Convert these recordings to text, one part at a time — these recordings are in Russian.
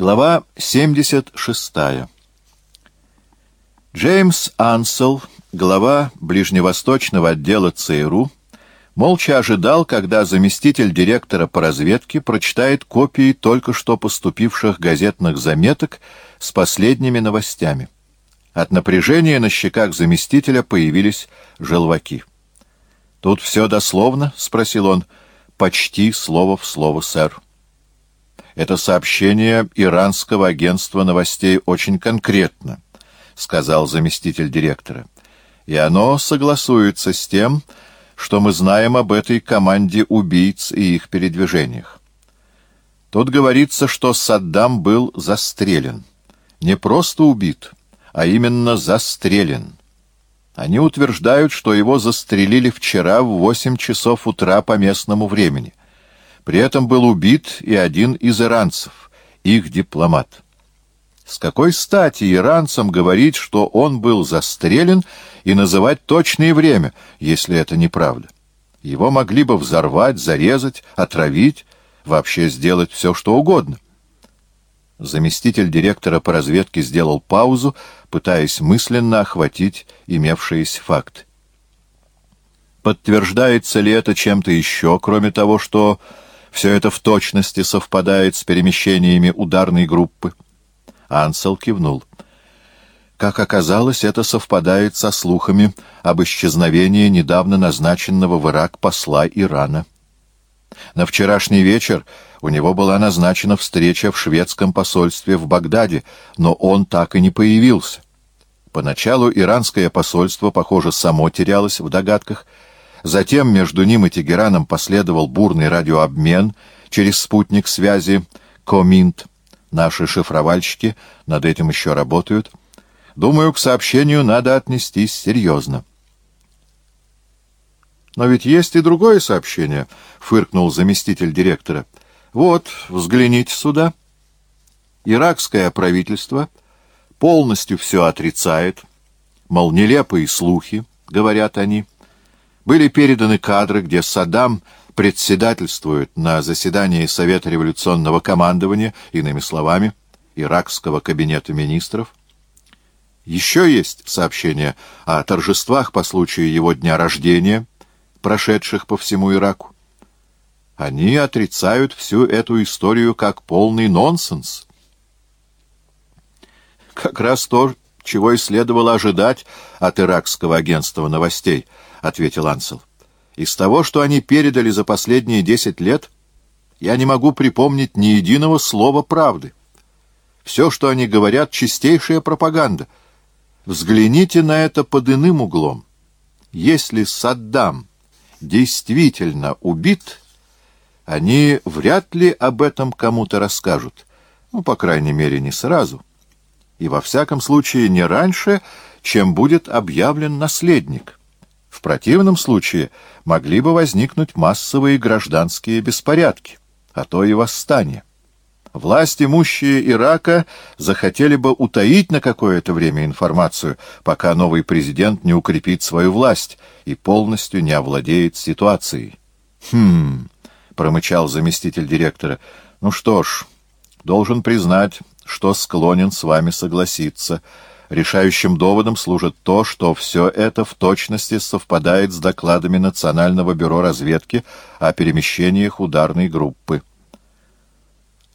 Глава 76. Джеймс Ансел, глава ближневосточного отдела ЦРУ, молча ожидал, когда заместитель директора по разведке прочитает копии только что поступивших газетных заметок с последними новостями. От напряжения на щеках заместителя появились желваки. «Тут все дословно?» — спросил он. «Почти слово в слово, сэр». Это сообщение иранского агентства новостей очень конкретно, сказал заместитель директора. И оно согласуется с тем, что мы знаем об этой команде убийц и их передвижениях. Тут говорится, что Саддам был застрелен. Не просто убит, а именно застрелен. Они утверждают, что его застрелили вчера в восемь часов утра по местному времени. При этом был убит и один из иранцев, их дипломат. С какой стати иранцам говорить, что он был застрелен, и называть точное время, если это неправда? Его могли бы взорвать, зарезать, отравить, вообще сделать все, что угодно. Заместитель директора по разведке сделал паузу, пытаясь мысленно охватить имевшиеся факты. Подтверждается ли это чем-то еще, кроме того, что все это в точности совпадает с перемещениями ударной группы. Ансел кивнул. Как оказалось, это совпадает со слухами об исчезновении недавно назначенного в Ирак посла Ирана. На вчерашний вечер у него была назначена встреча в шведском посольстве в Багдаде, но он так и не появился. Поначалу иранское посольство, похоже, само терялось в догадках — Затем между ним и Тегераном последовал бурный радиообмен через спутник связи Коминт. Наши шифровальщики над этим еще работают. Думаю, к сообщению надо отнестись серьезно. «Но ведь есть и другое сообщение», — фыркнул заместитель директора. «Вот, взгляните сюда. Иракское правительство полностью все отрицает, мол, нелепые слухи, — говорят они, — были переданы кадры, где Саддам председательствует на заседании Совета революционного командования, иными словами, иракского кабинета министров. Еще есть сообщение о торжествах по случаю его дня рождения, прошедших по всему Ираку. Они отрицают всю эту историю как полный нонсенс. Как раз то, чего и следовало ожидать от иракского агентства новостей —— ответил Ансел. «Из того, что они передали за последние десять лет, я не могу припомнить ни единого слова правды. Все, что они говорят, — чистейшая пропаганда. Взгляните на это под иным углом. Если Саддам действительно убит, они вряд ли об этом кому-то расскажут. Ну, по крайней мере, не сразу. И во всяком случае не раньше, чем будет объявлен наследник. В противном случае могли бы возникнуть массовые гражданские беспорядки, а то и восстания. Власть имущие Ирака захотели бы утаить на какое-то время информацию, пока новый президент не укрепит свою власть и полностью не овладеет ситуацией. «Хм...» — промычал заместитель директора. «Ну что ж, должен признать, что склонен с вами согласиться». Решающим доводом служит то, что все это в точности совпадает с докладами Национального бюро разведки о перемещениях ударной группы.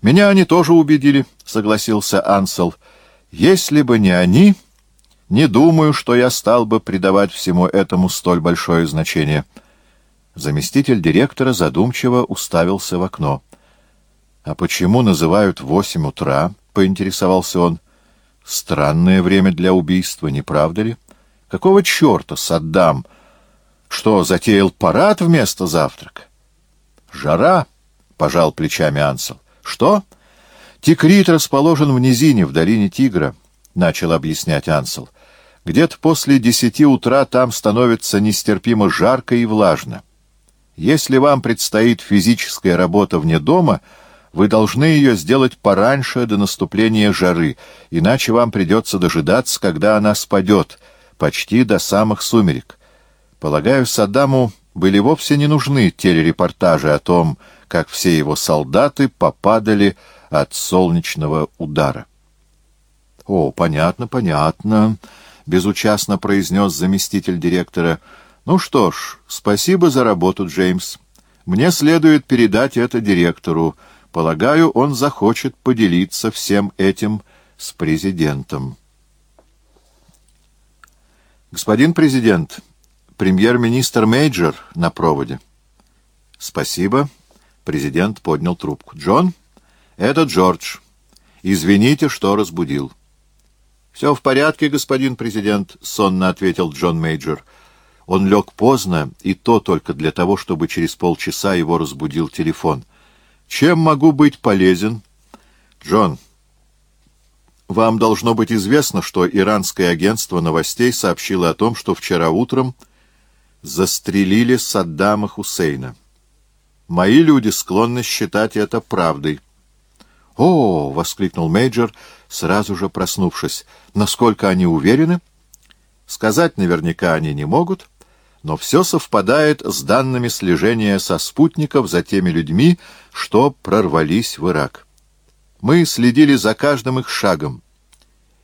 «Меня они тоже убедили», — согласился Ансел. «Если бы не они, не думаю, что я стал бы придавать всему этому столь большое значение». Заместитель директора задумчиво уставился в окно. «А почему называют восемь утра?» — поинтересовался он. Странное время для убийства, не правда ли? Какого черта Саддам? Что, затеял парад вместо завтрака? Жара, — пожал плечами Ансел. Что? Тикрит расположен в низине, в долине Тигра, — начал объяснять Ансел. Где-то после десяти утра там становится нестерпимо жарко и влажно. Если вам предстоит физическая работа вне дома — вы должны ее сделать пораньше до наступления жары, иначе вам придется дожидаться, когда она спадет, почти до самых сумерек. Полагаю, Саддаму были вовсе не нужны телерепортажи о том, как все его солдаты попадали от солнечного удара. — О, понятно, понятно, — безучастно произнес заместитель директора. — Ну что ж, спасибо за работу, Джеймс. Мне следует передать это директору. Полагаю, он захочет поделиться всем этим с президентом. Господин президент, премьер-министр Мейджор на проводе. Спасибо. Президент поднял трубку. Джон, это Джордж. Извините, что разбудил. Все в порядке, господин президент, сонно ответил Джон Мейджор. Он лег поздно, и то только для того, чтобы через полчаса его разбудил телефон. «Чем могу быть полезен?» «Джон, вам должно быть известно, что иранское агентство новостей сообщило о том, что вчера утром застрелили Саддама Хусейна. Мои люди склонны считать это правдой». «О!» — воскликнул Мейджор, сразу же проснувшись. «Насколько они уверены?» «Сказать наверняка они не могут» но все совпадает с данными слежения со спутников за теми людьми, что прорвались в Ирак. Мы следили за каждым их шагом,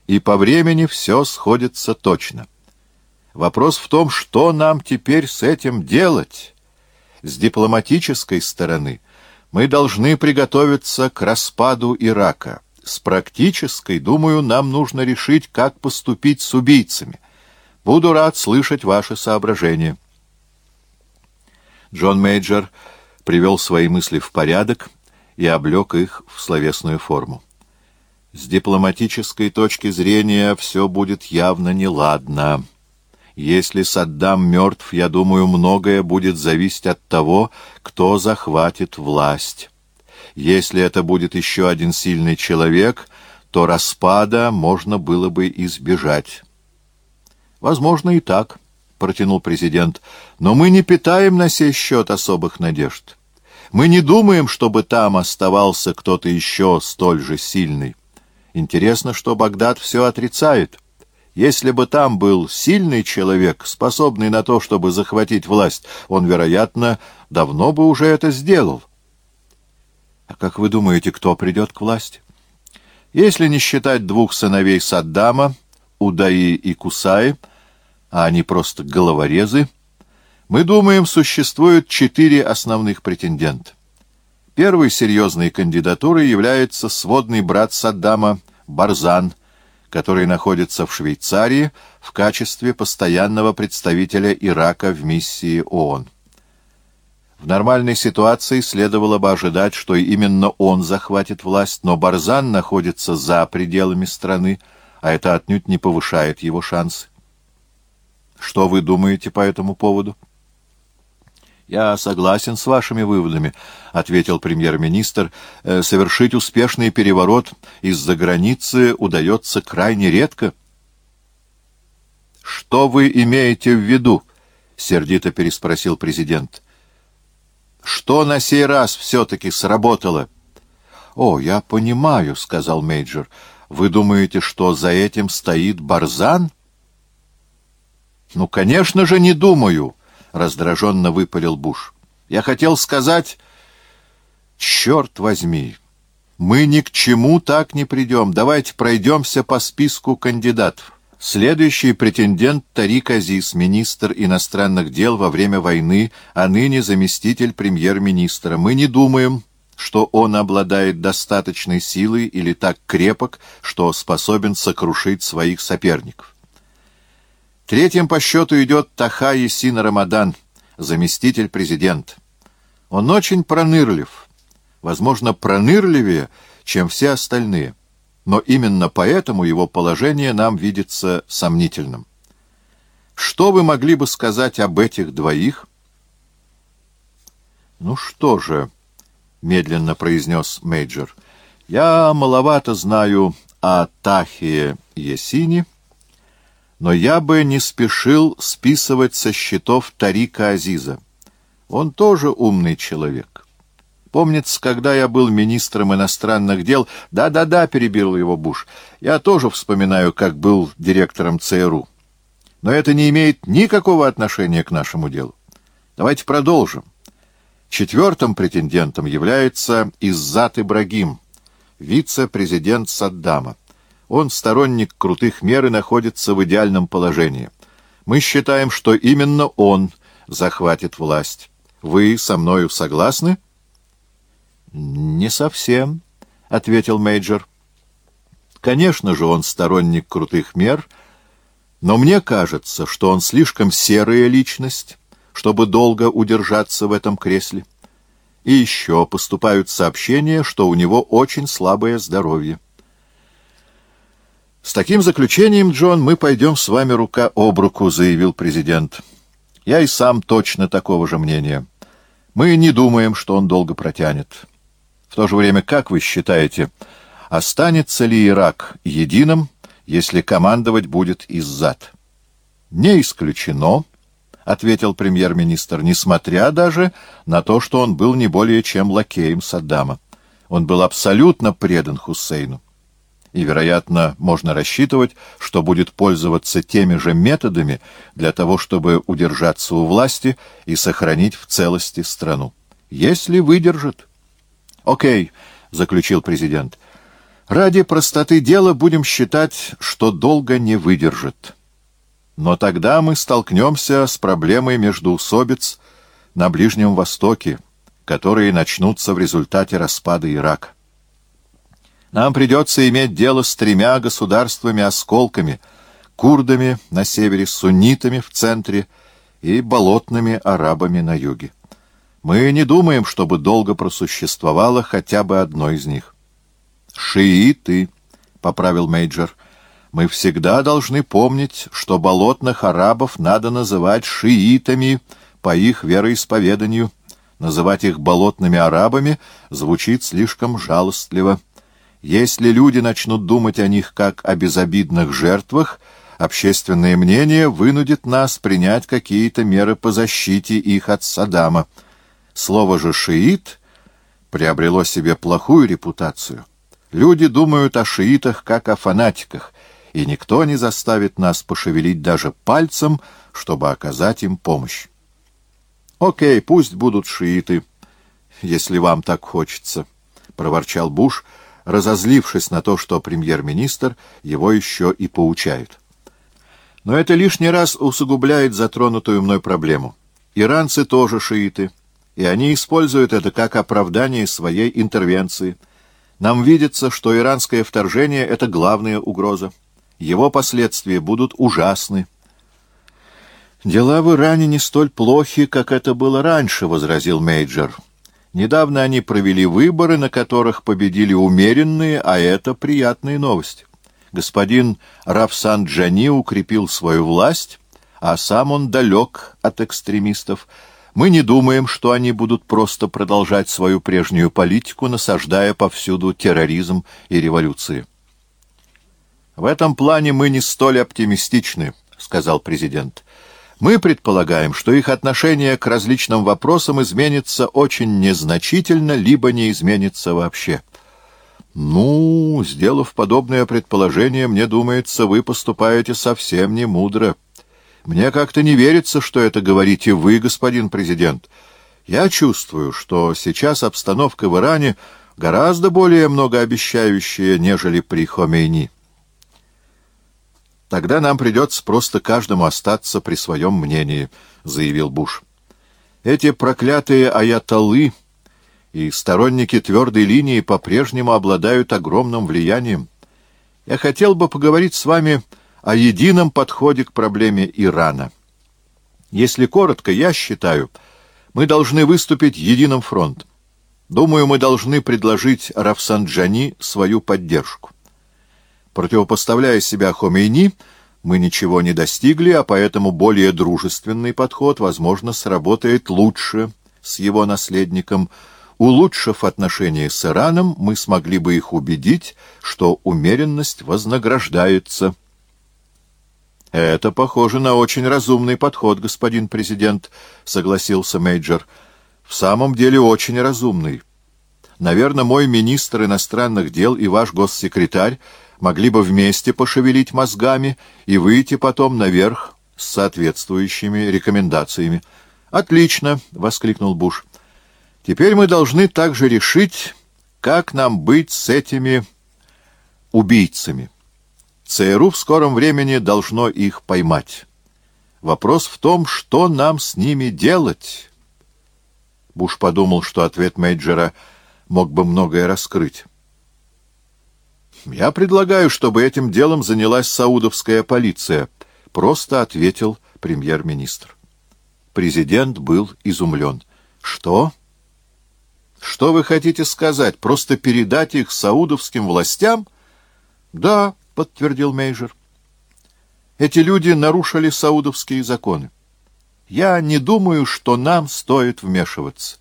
и по времени все сходится точно. Вопрос в том, что нам теперь с этим делать. С дипломатической стороны мы должны приготовиться к распаду Ирака. С практической, думаю, нам нужно решить, как поступить с убийцами. Буду рад слышать ваши соображения. Джон Мейджор привел свои мысли в порядок и облек их в словесную форму. С дипломатической точки зрения все будет явно неладно. Если Саддам мертв, я думаю, многое будет зависеть от того, кто захватит власть. Если это будет еще один сильный человек, то распада можно было бы избежать. Возможно, и так, — протянул президент, — но мы не питаем на сей счет особых надежд. Мы не думаем, чтобы там оставался кто-то еще столь же сильный. Интересно, что Багдад все отрицает. Если бы там был сильный человек, способный на то, чтобы захватить власть, он, вероятно, давно бы уже это сделал. А как вы думаете, кто придет к власти? Если не считать двух сыновей Саддама, Удаи и Кусаи, а они просто головорезы, мы думаем, существует четыре основных претендента. Первой серьезной кандидатурой является сводный брат Саддама Барзан, который находится в Швейцарии в качестве постоянного представителя Ирака в миссии ООН. В нормальной ситуации следовало бы ожидать, что именно он захватит власть, но Барзан находится за пределами страны, а это отнюдь не повышает его шансы. Что вы думаете по этому поводу? «Я согласен с вашими выводами», — ответил премьер-министр. «Э, «Совершить успешный переворот из-за границы удается крайне редко». «Что вы имеете в виду?» — сердито переспросил президент. «Что на сей раз все-таки сработало?» «О, я понимаю», — сказал Мейджор. Вы думаете, что за этим стоит Барзан? Ну, конечно же, не думаю, раздраженно выпалил Буш. Я хотел сказать... Черт возьми! Мы ни к чему так не придем. Давайте пройдемся по списку кандидатов. Следующий претендент Тарик Азиз, министр иностранных дел во время войны, а ныне заместитель премьер-министра. Мы не думаем, что он обладает достаточной силой или так крепок, что способен сокрушить своих соперников. Третьим по счету идет Таха Есина Рамадан, заместитель президента. Он очень пронырлив, возможно, пронырливее, чем все остальные, но именно поэтому его положение нам видится сомнительным. Что вы могли бы сказать об этих двоих? Ну что же... — медленно произнес Мейджор. «Я маловато знаю о Тахе Есине, но я бы не спешил списывать со счетов Тарика Азиза. Он тоже умный человек. Помнится, когда я был министром иностранных дел... Да-да-да, перебил его Буш. Я тоже вспоминаю, как был директором ЦРУ. Но это не имеет никакого отношения к нашему делу. Давайте продолжим. Четвертым претендентом является Иззат Ибрагим, вице-президент Саддама. Он сторонник крутых мер и находится в идеальном положении. Мы считаем, что именно он захватит власть. Вы со мною согласны? — Не совсем, — ответил Мейджор. — Конечно же, он сторонник крутых мер, но мне кажется, что он слишком серая личность, чтобы долго удержаться в этом кресле. И еще поступают сообщения, что у него очень слабое здоровье. «С таким заключением, Джон, мы пойдем с вами рука об руку», — заявил президент. «Я и сам точно такого же мнения. Мы не думаем, что он долго протянет. В то же время, как вы считаете, останется ли Ирак единым, если командовать будет из-зад?» «Не исключено», — ответил премьер-министр, несмотря даже на то, что он был не более чем лакеем Саддама. Он был абсолютно предан Хусейну. И, вероятно, можно рассчитывать, что будет пользоваться теми же методами для того, чтобы удержаться у власти и сохранить в целости страну. Если выдержит. «Окей», — заключил президент. «Ради простоты дела будем считать, что долго не выдержит». Но тогда мы столкнемся с проблемой междоусобиц на Ближнем Востоке, которые начнутся в результате распада Ирака. Нам придется иметь дело с тремя государствами-осколками — курдами на севере, суннитами в центре и болотными арабами на юге. Мы не думаем, чтобы долго просуществовало хотя бы одно из них. «Шииты», — поправил Мейджор, — мы всегда должны помнить, что болотных арабов надо называть шиитами по их вероисповеданию. Называть их болотными арабами звучит слишком жалостливо. Если люди начнут думать о них как о безобидных жертвах, общественное мнение вынудит нас принять какие-то меры по защите их от Саддама. Слово же «шиит» приобрело себе плохую репутацию. Люди думают о шиитах как о фанатиках, и никто не заставит нас пошевелить даже пальцем, чтобы оказать им помощь. «Окей, пусть будут шииты, если вам так хочется», — проворчал Буш, разозлившись на то, что премьер-министр его еще и поучает. Но это лишний раз усугубляет затронутую мной проблему. Иранцы тоже шииты, и они используют это как оправдание своей интервенции. Нам видится, что иранское вторжение — это главная угроза его последствия будут ужасны. «Дела в Иране не столь плохи, как это было раньше», — возразил Мейджор. «Недавно они провели выборы, на которых победили умеренные, а это приятные новости. Господин Рафсан Джани укрепил свою власть, а сам он далек от экстремистов. Мы не думаем, что они будут просто продолжать свою прежнюю политику, насаждая повсюду терроризм и революции». «В этом плане мы не столь оптимистичны», — сказал президент. «Мы предполагаем, что их отношение к различным вопросам изменится очень незначительно, либо не изменится вообще». «Ну, сделав подобное предположение, мне думается, вы поступаете совсем не мудро. Мне как-то не верится, что это говорите вы, господин президент. Я чувствую, что сейчас обстановка в Иране гораздо более многообещающая, нежели при Хомейни». Тогда нам придется просто каждому остаться при своем мнении, — заявил Буш. Эти проклятые аятоллы и сторонники твердой линии по-прежнему обладают огромным влиянием. Я хотел бы поговорить с вами о едином подходе к проблеме Ирана. Если коротко, я считаю, мы должны выступить единым фронтом. Думаю, мы должны предложить Рафсанджани свою поддержку. Противопоставляя себя Хомейни, мы ничего не достигли, а поэтому более дружественный подход, возможно, сработает лучше с его наследником. Улучшив отношения с Ираном, мы смогли бы их убедить, что умеренность вознаграждается. «Это похоже на очень разумный подход, господин президент», — согласился Мейджор. «В самом деле очень разумный. Наверное, мой министр иностранных дел и ваш госсекретарь могли бы вместе пошевелить мозгами и выйти потом наверх с соответствующими рекомендациями. «Отлично!» — воскликнул Буш. «Теперь мы должны также решить, как нам быть с этими убийцами? ЦРУ в скором времени должно их поймать. Вопрос в том, что нам с ними делать. Буш подумал, что ответ Мейджера мог бы многое раскрыть. «Я предлагаю, чтобы этим делом занялась саудовская полиция», — просто ответил премьер-министр. Президент был изумлен. «Что? Что вы хотите сказать? Просто передать их саудовским властям?» «Да», — подтвердил Мейджер. «Эти люди нарушили саудовские законы. Я не думаю, что нам стоит вмешиваться».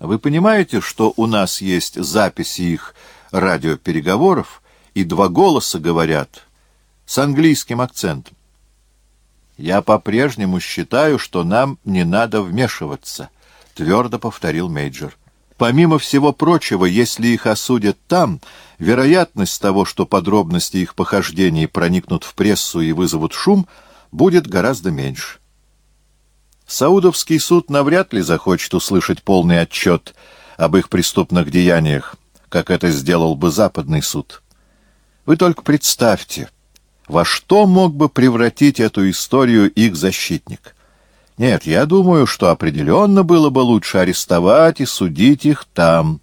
Вы понимаете, что у нас есть записи их радиопереговоров, и два голоса говорят с английским акцентом? Я по-прежнему считаю, что нам не надо вмешиваться, — твердо повторил Мейджор. Помимо всего прочего, если их осудят там, вероятность того, что подробности их похождений проникнут в прессу и вызовут шум, будет гораздо меньше. Саудовский суд навряд ли захочет услышать полный отчет об их преступных деяниях, как это сделал бы западный суд. Вы только представьте, во что мог бы превратить эту историю их защитник. Нет, я думаю, что определенно было бы лучше арестовать и судить их там.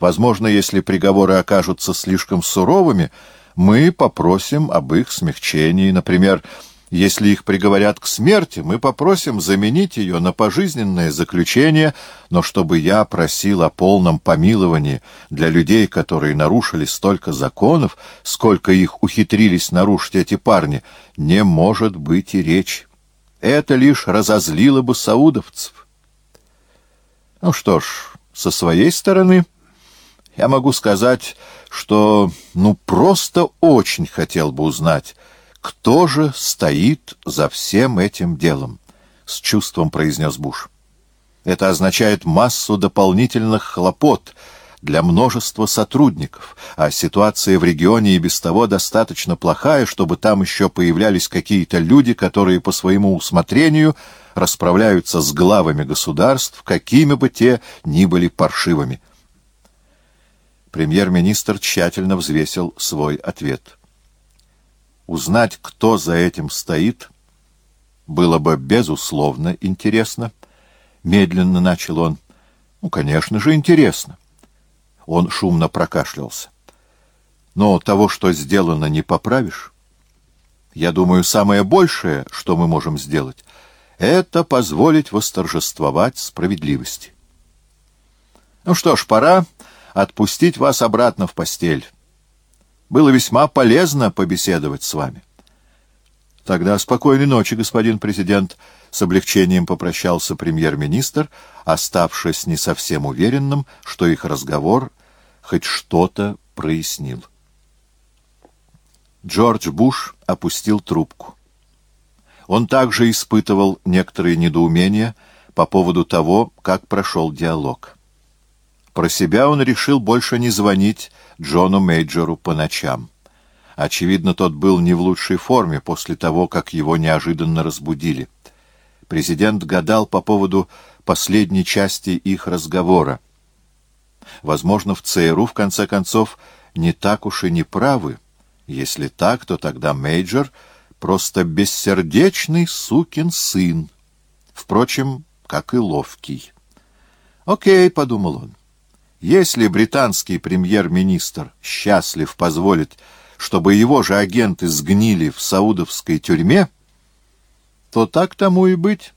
Возможно, если приговоры окажутся слишком суровыми, мы попросим об их смягчении, например, если их приговорят к смерти, мы попросим заменить ее на пожизненное заключение, но чтобы я просил о полном помиловании для людей, которые нарушили столько законов, сколько их ухитрились нарушить эти парни, не может быть и речи. Это лишь разозлило бы саудовцев. Ну что ж, со своей стороны я могу сказать, что ну просто очень хотел бы узнать, кто же стоит за всем этим делом? С чувством произнес Буш. Это означает массу дополнительных хлопот для множества сотрудников, а ситуация в регионе и без того достаточно плохая, чтобы там еще появлялись какие-то люди, которые по своему усмотрению расправляются с главами государств, какими бы те ни были паршивыми. Премьер-министр тщательно взвесил свой ответ. Узнать, кто за этим стоит, было бы, безусловно, интересно. Медленно начал он. Ну, конечно же, интересно. Он шумно прокашлялся. Но того, что сделано, не поправишь. Я думаю, самое большее, что мы можем сделать, это позволить восторжествовать справедливости. Ну что ж, пора отпустить вас обратно в постель. Было весьма полезно побеседовать с вами. Тогда спокойной ночи, господин президент. С облегчением попрощался премьер-министр, оставшись не совсем уверенным, что их разговор хоть что-то прояснил. Джордж Буш опустил трубку. Он также испытывал некоторые недоумения по поводу того, как прошел диалог. Про себя он решил больше не звонить Джону Мейджору по ночам. Очевидно, тот был не в лучшей форме после того, как его неожиданно разбудили. Президент гадал по поводу последней части их разговора. Возможно, в ЦРУ, в конце концов, не так уж и не правы. Если так, то тогда Мейджор просто бессердечный сукин сын. Впрочем, как и ловкий. «Окей», — подумал он. Если британский премьер-министр счастлив позволит, чтобы его же агенты сгнили в саудовской тюрьме, то так тому и быть.